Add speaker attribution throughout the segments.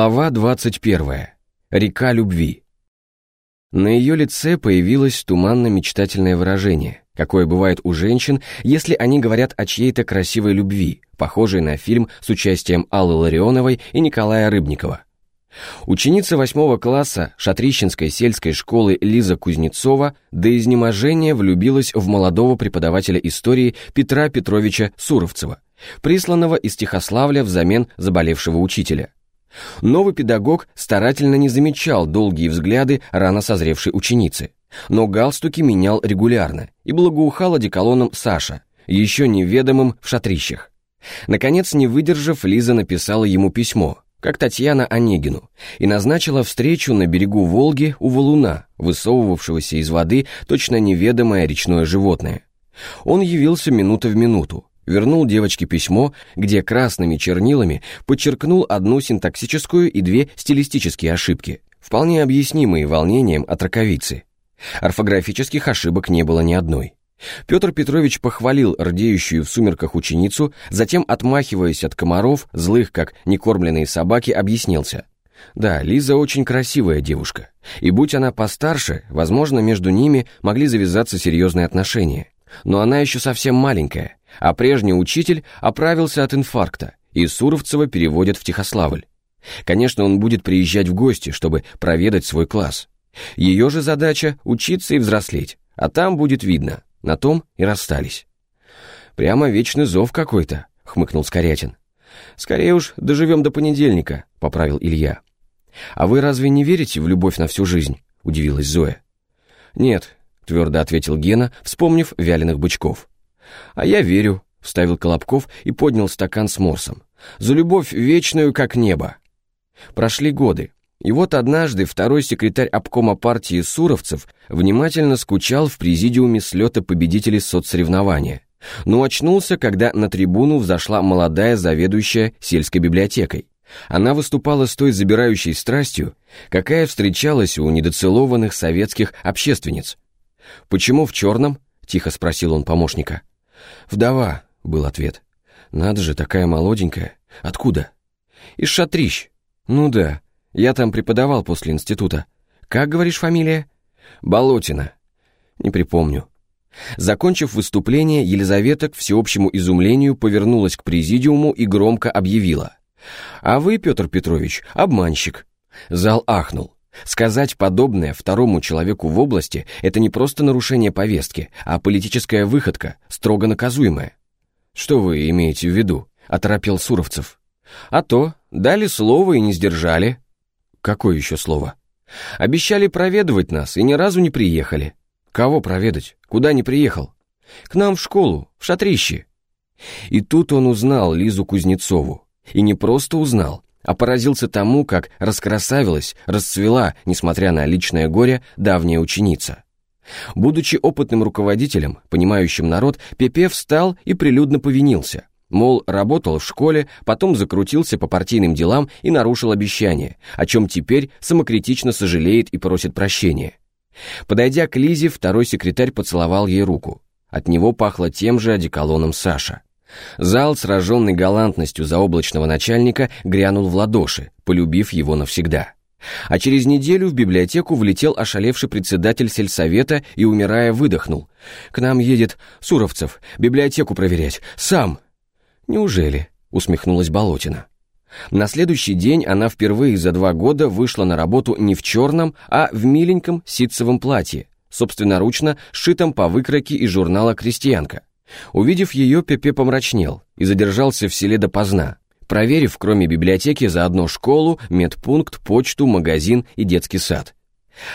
Speaker 1: Глава 21. Река любви. На ее лице появилось туманно-мечтательное выражение, какое бывает у женщин, если они говорят о чьей-то красивой любви, похожей на фильм с участием Аллы Ларионовой и Николая Рыбникова. Ученица восьмого класса Шатрищенской сельской школы Лиза Кузнецова до изнеможения влюбилась в молодого преподавателя истории Петра Петровича Суровцева, присланного из Тихославля взамен заболевшего учителя. Новый педагог старательно не замечал долгие взгляды рано созревшей ученицы, но галстуки менял регулярно и благоухал одеколоном Саша, еще неведомым в шатрищах. Наконец, не выдержав, Лиза написала ему письмо, как Татьяна Онегину, и назначила встречу на берегу Волги у валуна, высовывавшегося из воды точно неведомое речное животное. Он явился минута в минуту, вернул девочке письмо, где красными чернилами подчеркнул одну синтаксическую и две стилистические ошибки, вполне объяснимые волнением от раковицы. Орфографических ошибок не было ни одной. Петр Петрович похвалил рдеющую в сумерках ученицу, затем, отмахиваясь от комаров, злых как некормленные собаки, объяснился. Да, Лиза очень красивая девушка, и будь она постарше, возможно, между ними могли завязаться серьезные отношения. Но она еще совсем маленькая, а прежний учитель оправился от инфаркта, и Суровцева переводят в Тихославль. Конечно, он будет приезжать в гости, чтобы проведать свой класс. Ее же задача — учиться и взрослеть, а там будет видно. На том и расстались. «Прямо вечный зов какой-то», — хмыкнул Скорятин. «Скорее уж доживем до понедельника», — поправил Илья. «А вы разве не верите в любовь на всю жизнь?» — удивилась Зоя. «Нет», — твердо ответил Гена, вспомнив вяленых бычков. «А я верю», — вставил Колобков и поднял стакан с морсом. «За любовь вечную, как небо». Прошли годы, и вот однажды второй секретарь обкома партии Суровцев внимательно скучал в президиуме слета победителей соцсоревнования, но очнулся, когда на трибуну взошла молодая заведующая сельской библиотекой. Она выступала с той забирающей страстью, какая встречалась у недоцелованных советских общественниц. «Почему в черном?» — тихо спросил он помощника. «Вдова», — был ответ. «Надо же, такая молоденькая. Откуда?» «Из Шатрищ». «Ну да, я там преподавал после института. Как, говоришь, фамилия?» «Болотина». «Не припомню». Закончив выступление, Елизавета к всеобщему изумлению повернулась к президиуму и громко объявила. «А вы, Петр Петрович, обманщик». Зал ахнул. Сказать подобное второму человеку в области – это не просто нарушение повестки, а политическая выходка, строго наказуемая. «Что вы имеете в виду?» – оторопел Суровцев. «А то, дали слово и не сдержали». «Какое еще слово?» «Обещали проведывать нас и ни разу не приехали». «Кого проведать? Куда не приехал?» «К нам в школу, в шатрище». И тут он узнал Лизу Кузнецову. И не просто узнал, а поразился тому, как раскрасавилась, расцвела, несмотря на личное горе, давняя ученица. Будучи опытным руководителем, понимающим народ, Пепе встал и прилюдно повинился. Мол, работал в школе, потом закрутился по партийным делам и нарушил обещание, о чем теперь самокритично сожалеет и просит прощения. Подойдя к Лизе, второй секретарь поцеловал ей руку. От него пахло тем же одеколоном Саша. Зал, сраженный галантностью заоблачного начальника, грянул в ладоши, полюбив его навсегда. А через неделю в библиотеку влетел ошалевший председатель сельсовета и, умирая, выдохнул. «К нам едет Суровцев, библиотеку проверять, сам!» «Неужели?» — усмехнулась Болотина. На следующий день она впервые за два года вышла на работу не в черном, а в миленьком ситцевом платье, собственноручно сшитом по выкроке из журнала «Крестьянка». Увидев ее, Пепе помрачнел и задержался в селе допоздна, проверив, кроме библиотеки, заодно школу, медпункт, почту, магазин и детский сад.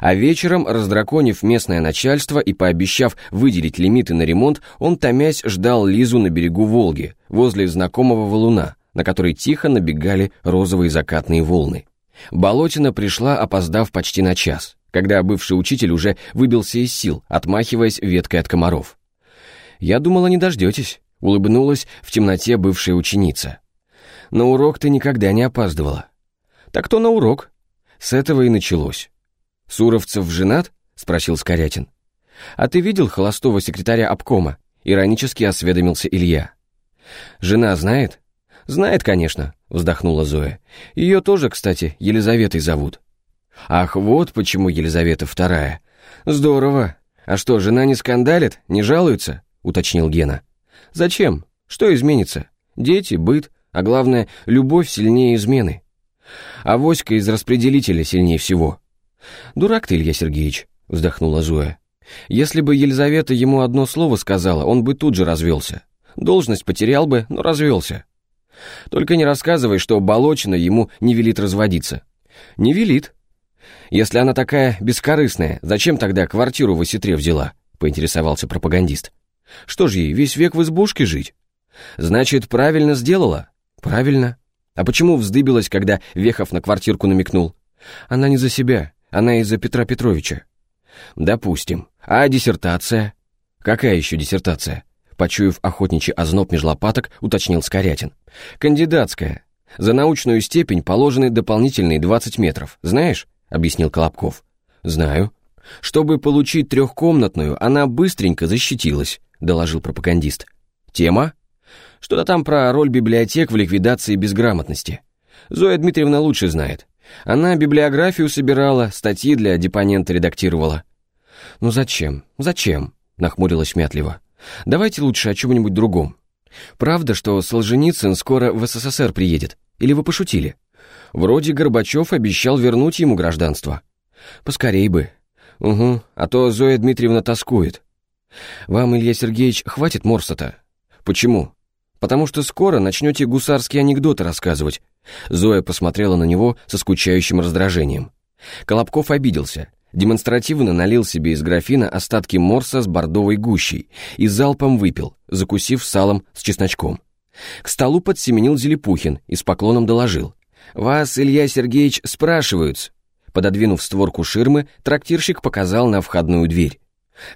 Speaker 1: А вечером, раздраконив местное начальство и пообещав выделить лимиты на ремонт, он, томясь, ждал Лизу на берегу Волги, возле знакомого валуна, на который тихо набегали розовые закатные волны. Болотина пришла, опоздав почти на час, когда бывший учитель уже выбился из сил, отмахиваясь веткой от комаров. «Я думала, не дождетесь», — улыбнулась в темноте бывшая ученица. «На урок ты никогда не опаздывала». «Так то на урок». С этого и началось. «Суровцев женат?» — спросил Скорятин. «А ты видел холостого секретаря обкома?» — иронически осведомился Илья. «Жена знает?» «Знает, конечно», — вздохнула Зоя. «Ее тоже, кстати, Елизаветой зовут». «Ах, вот почему Елизавета вторая. Здорово. А что, жена не скандалит, не жалуется?» — уточнил Гена. «Зачем? Что изменится? Дети, быт, а главное, любовь сильнее измены. А воська из распределителя сильнее всего». «Дурак ты, Илья Сергеевич», — вздохнула Зоя. «Если бы Елизавета ему одно слово сказала, он бы тут же развелся. Должность потерял бы, но развелся. Только не рассказывай, что Болочина ему не велит разводиться». «Не велит», если она такая бескорыстная, зачем тогда квартиру в Осетре взяла?» — поинтересовался пропагандист. «Что ж ей, весь век в избушке жить?» «Значит, правильно сделала?» «Правильно. А почему вздыбилась, когда Вехов на квартирку намекнул?» «Она не за себя, она из-за Петра Петровича». «Допустим. А диссертация?» «Какая еще диссертация?» Почуяв охотничий озноб меж лопаток, уточнил Скорятин. «Кандидатская. За научную степень положены дополнительные 20 метров. Знаешь?» — объяснил Колобков. «Знаю. Чтобы получить трехкомнатную, она быстренько защитилась», — доложил пропагандист. «Тема?» «Что-то там про роль библиотек в ликвидации безграмотности. Зоя Дмитриевна лучше знает. Она библиографию собирала, статьи для депонента редактировала». «Ну зачем? Зачем?» — нахмурилась мятливо. «Давайте лучше о чем-нибудь другом. Правда, что Солженицын скоро в СССР приедет? Или вы пошутили?» Вроде Горбачев обещал вернуть ему гражданство. Поскорей бы. Угу, а то Зоя Дмитриевна тоскует. Вам, Илья Сергеевич, хватит морса-то? Почему? Потому что скоро начнете гусарские анекдоты рассказывать. Зоя посмотрела на него со скучающим раздражением. Колобков обиделся, демонстративно налил себе из графина остатки морса с бордовой гущей и залпом выпил, закусив салом с чесночком. К столу подсеменил Зелепухин и с поклоном доложил. «Вас, Илья Сергеевич, спрашивают». Пододвинув створку ширмы, трактирщик показал на входную дверь.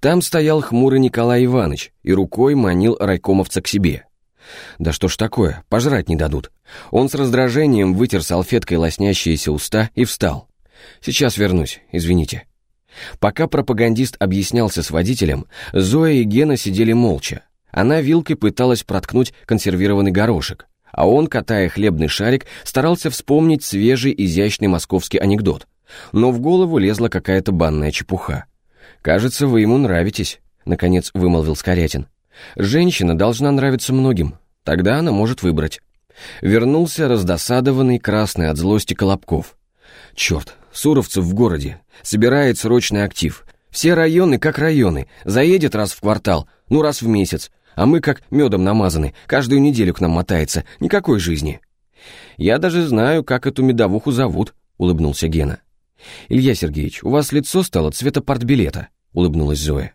Speaker 1: Там стоял хмурый Николай Иванович и рукой манил райкомовца к себе. Да что ж такое, пожрать не дадут. Он с раздражением вытер салфеткой лоснящиеся уста и встал. «Сейчас вернусь, извините». Пока пропагандист объяснялся с водителем, Зоя и Гена сидели молча. Она вилкой пыталась проткнуть консервированный горошек а он, катая хлебный шарик, старался вспомнить свежий изящный московский анекдот. Но в голову лезла какая-то банная чепуха. «Кажется, вы ему нравитесь», — наконец вымолвил Скорятин. «Женщина должна нравиться многим, тогда она может выбрать». Вернулся раздосадованный, красный от злости Колобков. «Черт, Суровцев в городе, собирает срочный актив. Все районы как районы, заедет раз в квартал, ну раз в месяц, а мы как медом намазаны, каждую неделю к нам мотается, никакой жизни». «Я даже знаю, как эту медовуху зовут», — улыбнулся Гена. «Илья Сергеевич, у вас лицо стало цвета партбилета», — улыбнулась Зоя.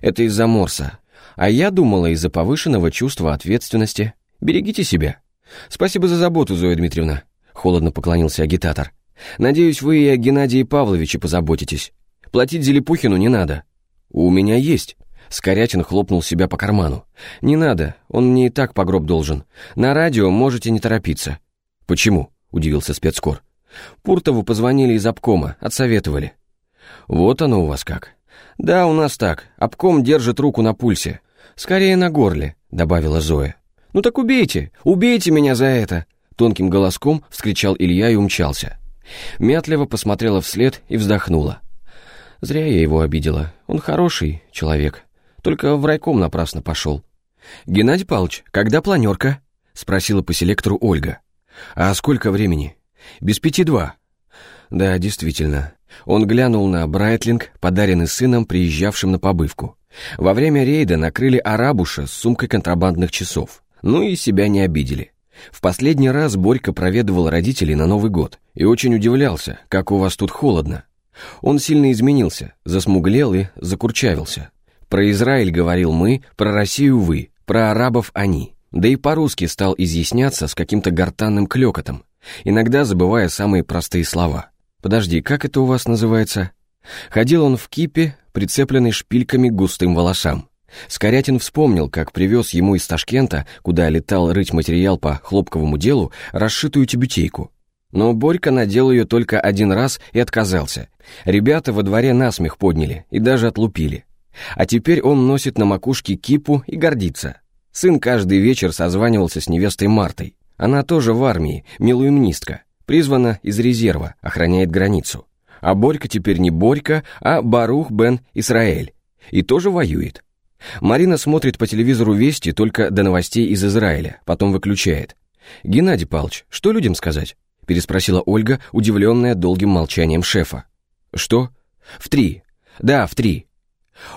Speaker 1: «Это из-за морса. А я думала из-за повышенного чувства ответственности. Берегите себя». «Спасибо за заботу, Зоя Дмитриевна», — холодно поклонился агитатор. «Надеюсь, вы и о Геннадии Павловиче позаботитесь. Платить Зелепухину не надо». «У меня есть», Скорятин хлопнул себя по карману. «Не надо, он мне и так по гроб должен. На радио можете не торопиться». «Почему?» — удивился спецкор. «Пуртову позвонили из обкома, отсоветовали». «Вот оно у вас как». «Да, у нас так. Обком держит руку на пульсе. Скорее на горле», — добавила Зоя. «Ну так убейте! Убейте меня за это!» Тонким голоском вскричал Илья и умчался. Мятлево посмотрела вслед и вздохнула. «Зря я его обидела. Он хороший человек». Только в райком напрасно пошел. «Геннадий Павлович, когда планерка?» — спросила по селектору Ольга. «А сколько времени?» «Без пяти два». «Да, действительно». Он глянул на Брайтлинг, подаренный сыном, приезжавшим на побывку. Во время рейда накрыли арабуша с сумкой контрабандных часов. Ну и себя не обидели. В последний раз Борька проведывал родителей на Новый год и очень удивлялся, как у вас тут холодно. Он сильно изменился, засмуглел и закурчавился. Про Израиль говорил мы, про Россию вы, про арабов они. Да и по-русски стал изъясняться с каким-то гортанным клёкотом, иногда забывая самые простые слова. «Подожди, как это у вас называется?» Ходил он в кипе, прицепленный шпильками к густым волосам. Скорятин вспомнил, как привез ему из Ташкента, куда летал рыть материал по хлопковому делу, расшитую тюбетейку. Но Борька надел ее только один раз и отказался. Ребята во дворе насмех подняли и даже отлупили. А теперь он носит на макушке кипу и гордится. Сын каждый вечер созванивался с невестой Мартой. Она тоже в армии, милуемнистка, призвана из резерва, охраняет границу. А Борька теперь не Борька, а Барух бен Исраэль. И тоже воюет. Марина смотрит по телевизору вести только до новостей из Израиля, потом выключает. «Геннадий Павлович, что людям сказать?» переспросила Ольга, удивленная долгим молчанием шефа. «Что?» «В три. Да, в три».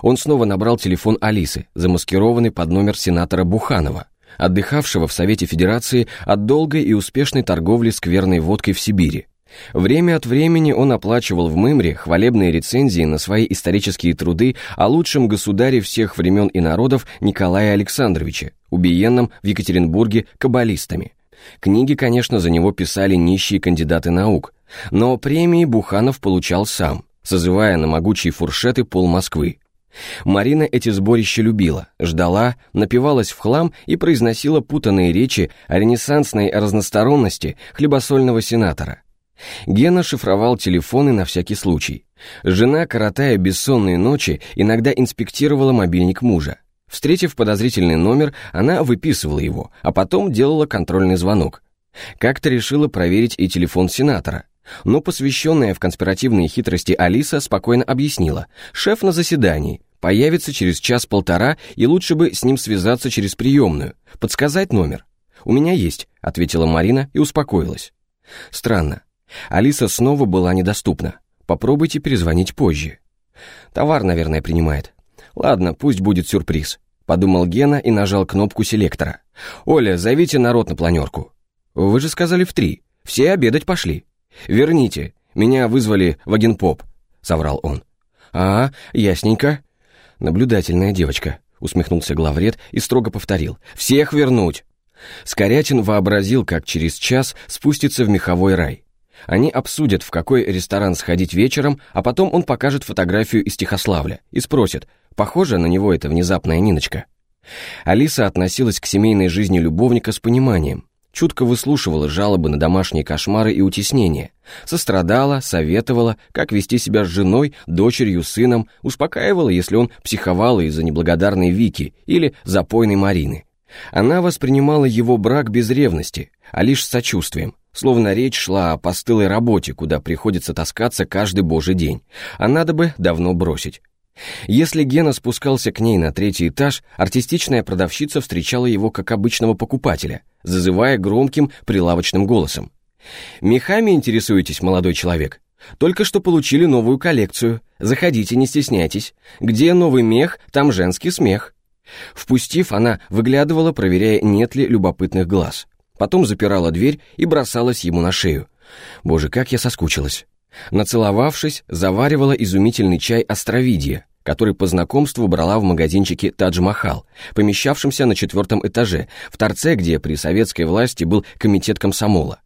Speaker 1: Он снова набрал телефон Алисы, замаскированный под номер сенатора Буханова, отдыхавшего в Совете Федерации от долгой и успешной торговли скверной водкой в Сибири. Время от времени он оплачивал в Мымре хвалебные рецензии на свои исторические труды о лучшем государе всех времен и народов Николае Александровиче, убиенном в Екатеринбурге каббалистами. Книги, конечно, за него писали нищие кандидаты наук, но премии Буханов получал сам, созывая на могучие фуршеты пол Москвы. Марина эти сборища любила, ждала, напивалась в хлам и произносила путанные речи о ренессансной разносторонности хлебосольного сенатора. Гена шифровал телефоны на всякий случай. Жена, коротая бессонные ночи, иногда инспектировала мобильник мужа. Встретив подозрительный номер, она выписывала его, а потом делала контрольный звонок. Как-то решила проверить и телефон сенатора. Но посвященная в конспиративные хитрости Алиса спокойно объяснила, шеф на заседании, появится через час-полтора, и лучше бы с ним связаться через приемную, подсказать номер. «У меня есть», — ответила Марина и успокоилась. Странно. Алиса снова была недоступна. Попробуйте перезвонить позже. Товар, наверное, принимает. Ладно, пусть будет сюрприз. Подумал Гена и нажал кнопку селектора. «Оля, зовите народ на планерку». «Вы же сказали в три. Все обедать пошли». «Верните. Меня вызвали в агенпоп», — соврал он. «А, ясненько». «Наблюдательная девочка», — усмехнулся главред и строго повторил. «Всех вернуть!» Скорятин вообразил, как через час спустится в меховой рай. Они обсудят, в какой ресторан сходить вечером, а потом он покажет фотографию из Тихославля и спросит, похоже на него эта внезапная Ниночка. Алиса относилась к семейной жизни любовника с пониманием, чутко выслушивала жалобы на домашние кошмары и утеснения, сострадала, советовала, как вести себя с женой, дочерью, сыном, успокаивала, если он психовал из-за неблагодарной Вики или запойной Марины. Она воспринимала его брак без ревности, а лишь с сочувствием, словно речь шла о постылой работе, куда приходится таскаться каждый божий день, а надо бы давно бросить. Если Гена спускался к ней на третий этаж, артистичная продавщица встречала его как обычного покупателя, зазывая громким прилавочным голосом. «Мехами интересуетесь, молодой человек? Только что получили новую коллекцию. Заходите, не стесняйтесь. Где новый мех, там женский смех». Впустив, она выглядывала, проверяя, нет ли любопытных глаз. Потом запирала дверь и бросалась ему на шею. Боже, как я соскучилась. Нацеловавшись, заваривала изумительный чай островидия, который по знакомству брала в магазинчике «Тадж-Махал», помещавшемся на четвертом этаже, в торце, где при советской власти был комитет комсомола.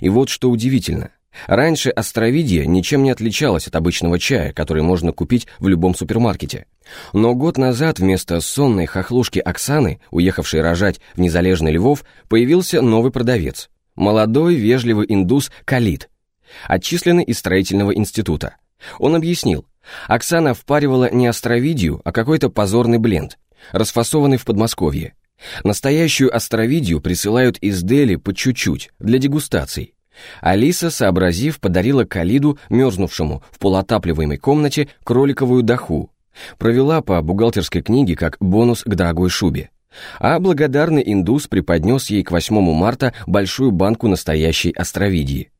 Speaker 1: И вот что удивительно. Раньше островидие ничем не отличалось от обычного чая, который можно купить в любом супермаркете. Но год назад вместо сонной хохлушки Оксаны, уехавшей рожать в незалежный Львов, появился новый продавец. Молодой, вежливый индус Калит, отчисленный из строительного института. Он объяснил, Оксана впаривала не островидию, а какой-то позорный бленд, расфасованный в Подмосковье. Настоящую островидию присылают из Дели по чуть-чуть, для дегустаций. Алиса, сообразив, подарила Калиду, мерзнувшему в полуотапливаемой комнате, кроликовую даху. Провела по бухгалтерской книге как бонус к дорогой шубе. А благодарный индус преподнес ей к 8 марта большую банку настоящей островидии.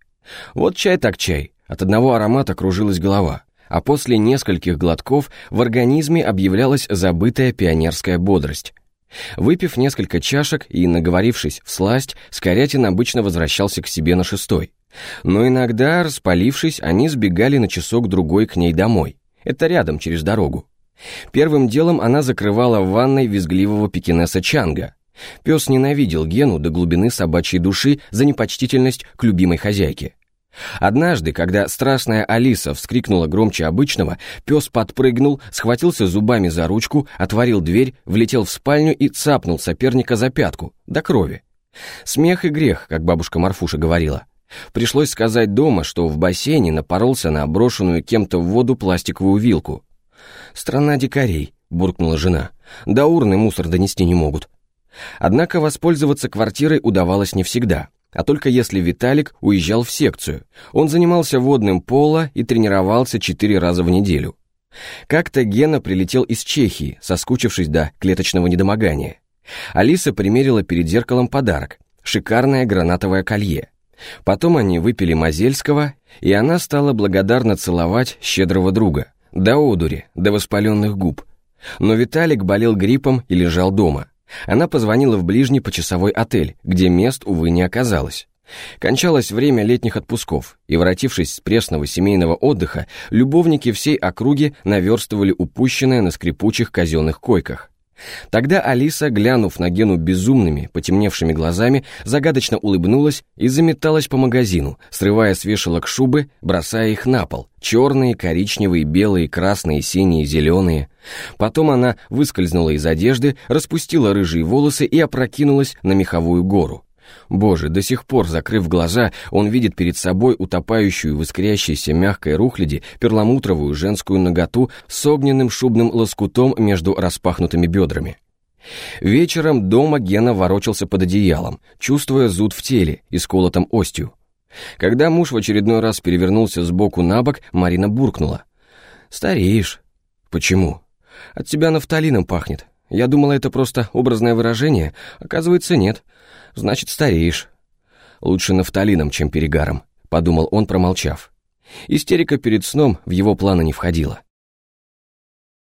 Speaker 1: Вот чай так чай, от одного аромата кружилась голова а после нескольких глотков в организме объявлялась забытая пионерская бодрость. Выпив несколько чашек и наговорившись в сласть, Скорятин обычно возвращался к себе на шестой. Но иногда, распалившись, они сбегали на часок-другой к ней домой. Это рядом, через дорогу. Первым делом она закрывала в ванной визгливого пекинеса Чанга. Пес ненавидел Гену до глубины собачьей души за непочтительность к любимой хозяйке. Однажды, когда страстная Алиса вскрикнула громче обычного, пес подпрыгнул, схватился зубами за ручку, отворил дверь, влетел в спальню и цапнул соперника за пятку, до крови. Смех и грех, как бабушка Марфуша говорила. Пришлось сказать дома, что в бассейне напоролся на брошенную кем-то в воду пластиковую вилку. «Страна дикарей», — буркнула жена. «До урны мусор донести не могут». Однако воспользоваться квартирой удавалось не всегда, а только если Виталик уезжал в секцию. Он занимался водным поло и тренировался четыре раза в неделю. Как-то Гена прилетел из Чехии, соскучившись до клеточного недомогания. Алиса примерила перед зеркалом подарок – шикарное гранатовое колье. Потом они выпили Мазельского, и она стала благодарно целовать щедрого друга. До одури, до воспаленных губ. Но Виталик болел гриппом и лежал дома. Она позвонила в ближний почасовой отель, где мест, увы, не оказалось. Кончалось время летних отпусков, и, воротившись с пресного семейного отдыха, любовники всей округи наверстывали упущенное на скрипучих казенных койках. Тогда Алиса, глянув на Гену безумными, потемневшими глазами, загадочно улыбнулась и заметалась по магазину, срывая с вешалок шубы, бросая их на пол. Черные, коричневые, белые, красные, синие, зеленые. Потом она выскользнула из одежды, распустила рыжие волосы и опрокинулась на меховую гору. Боже, до сих пор, закрыв глаза, он видит перед собой утопающую в искрящейся мягкой рухляди перламутровую женскую ноготу с огненным шубным лоскутом между распахнутыми бедрами. Вечером дома Гена ворочался под одеялом, чувствуя зуд в теле и сколотом остью. Когда муж в очередной раз перевернулся с боку на бок, Марина буркнула. «Стареешь». «Почему?» «От тебя нафталином пахнет. Я думала, это просто образное выражение. Оказывается, нет. Значит, стареешь. Лучше нафталином, чем перегаром, подумал он, промолчав. Истерика перед сном в его планы не входила.